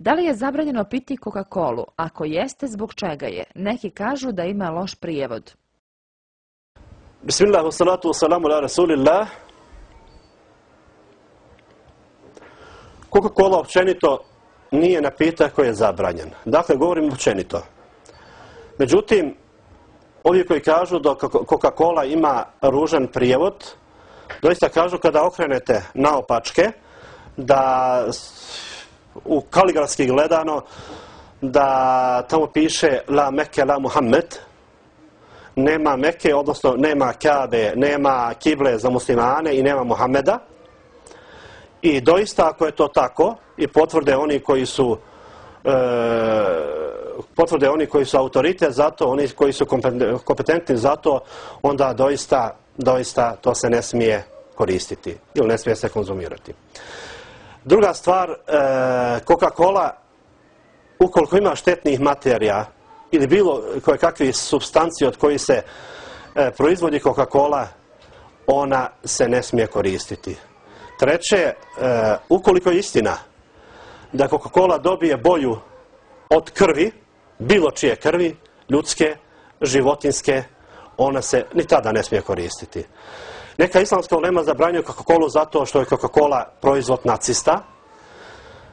Da li je zabranjeno piti Coca-Colu? Ako jeste, zbog čega je? Neki kažu da ima loš prijevod. Bismillah, salatu wa salamu ala rasulillah. Coca-Cola općenito nije napitak koji je zabranjen. Dakle, govorim općenito. Međutim, ovi koji kažu da Coca-Cola ima ružan prijevod, doista kažu kada okrenete naopačke, da u kaligrafski gledano, da tamo piše La Mekke, La Muhammed, nema Mekke, odnosno nema Kabe, nema Kible za muslimane i nema Muhammeda. I doista, ako je to tako, i potvrde oni koji su e, potvrde oni koji su autoritet za to, oni koji su kompetentni za to, onda doista, doista to se ne smije koristiti ili ne smije se konzumirati. Druga stvar, e, Coca-Cola, ukoliko ima štetnih materija ili bilo koje kakvi substanci od koji se e, proizvodi Coca-Cola, ona se ne smije koristiti. Treće, e, ukoliko je istina da Coca-Cola dobije boju od krvi, bilo čije krvi, ljudske, životinske, ona se ni tada ne smije koristiti. Neka islamska ulema zabranjuje Coca-Cola zato što je Coca-Cola proizvod nacista.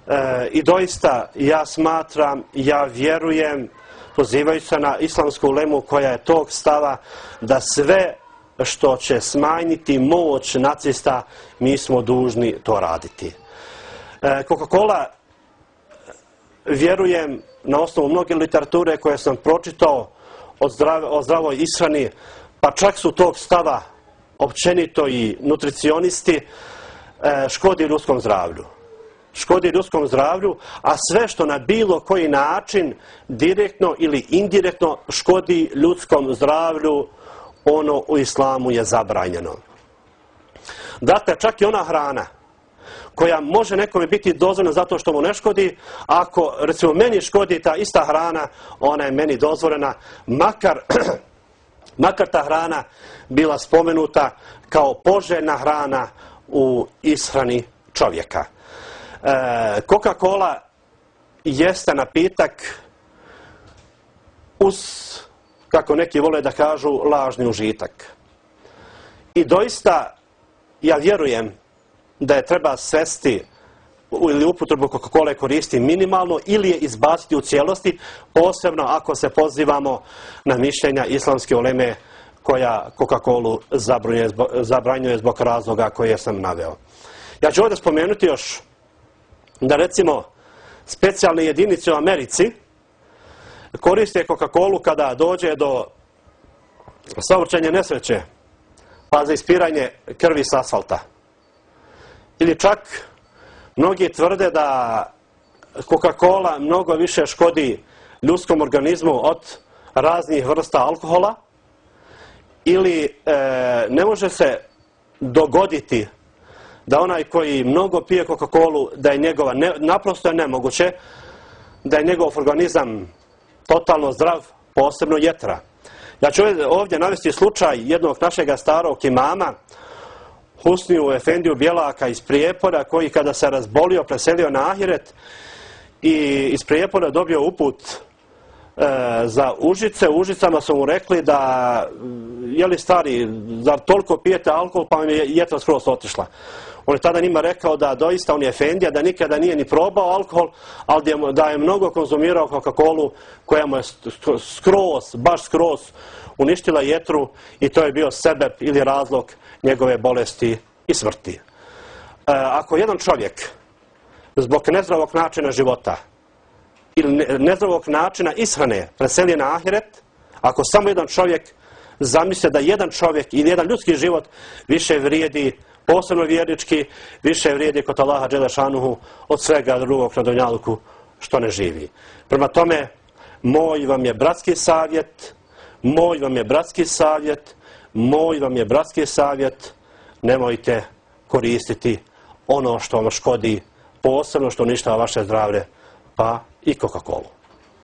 E, I doista ja smatram, ja vjerujem, pozivajući se na islamsku ulemu koja je tog stava, da sve što će smanjiti moć nacista, mi smo dužni to raditi. E, Coca-Cola, vjerujem, na osnovu mnoge literature koje sam pročitao o, zdrav, o zdravoj ishrani, pa čak su tog stava općenito i nutricionisti e, škodi ljudskom zdravlju. Škodi ljudskom zdravlju, a sve što na bilo koji način direktno ili indirektno škodi ljudskom zdravlju, ono u islamu je zabranjeno. Dakle, čak i ona hrana koja može nekome biti dozvoljena zato što mu ne škodi, ako recimo meni škodi ta ista hrana, ona je meni dozvoljena, makar makar ta hrana bila spomenuta kao poželjna hrana u ishrani čovjeka. E, Coca-Cola jeste napitak uz, kako neki vole da kažu, lažni užitak. I doista, ja vjerujem da je treba svesti ili upotrebu Coca-Cola koristi minimalno ili je izbaciti u cijelosti, posebno ako se pozivamo na mišljenja islamske oleme koja Coca-Colu zabranjuje, zabranjuje zbog razloga koje sam naveo. Ja ću ovdje spomenuti još da recimo specijalne jedinice u Americi koriste Coca-Colu kada dođe do savrčenja nesreće pa za ispiranje krvi s asfalta. Ili čak Mnogi tvrde da Coca-Cola mnogo više škodi ljudskom organizmu od raznih vrsta alkohola ili e, ne može se dogoditi da onaj koji mnogo pije Coca-Colu, da je njegova, ne, naprosto je nemoguće, da je njegov organizam totalno zdrav, posebno jetra. Ja ću ovdje navesti slučaj jednog našeg starog imama, Husniju Efendiju Bjelaka iz Prijepora, koji kada se razbolio, preselio na Ahiret i iz Prijepora dobio uput E, za Užice. U Užicama su mu rekli da, je li stari, zar toliko pijete alkohol, pa mi je jetra skroz otišla. On je tada njima rekao da doista on je Efendija, da nikada nije ni probao alkohol, ali da je mnogo konzumirao Coca-Colu koja mu je skroz, baš skroz uništila jetru i to je bio sebeb ili razlog njegove bolesti i smrti. E, ako jedan čovjek zbog nezdravog načina života ili nezdravog načina ishrane preseli na ahiret, ako samo jedan čovjek zamisle da jedan čovjek ili jedan ljudski život više vrijedi posebno vjernički, više vrijedi kod Allaha Đelešanuhu od svega drugog na Donjaluku što ne živi. Prema tome, moj vam je bratski savjet, moj vam je bratski savjet, moj vam je bratski savjet, nemojte koristiti ono što vam škodi, posebno što ništa vaše zdravlje, pa i Coca-Cola.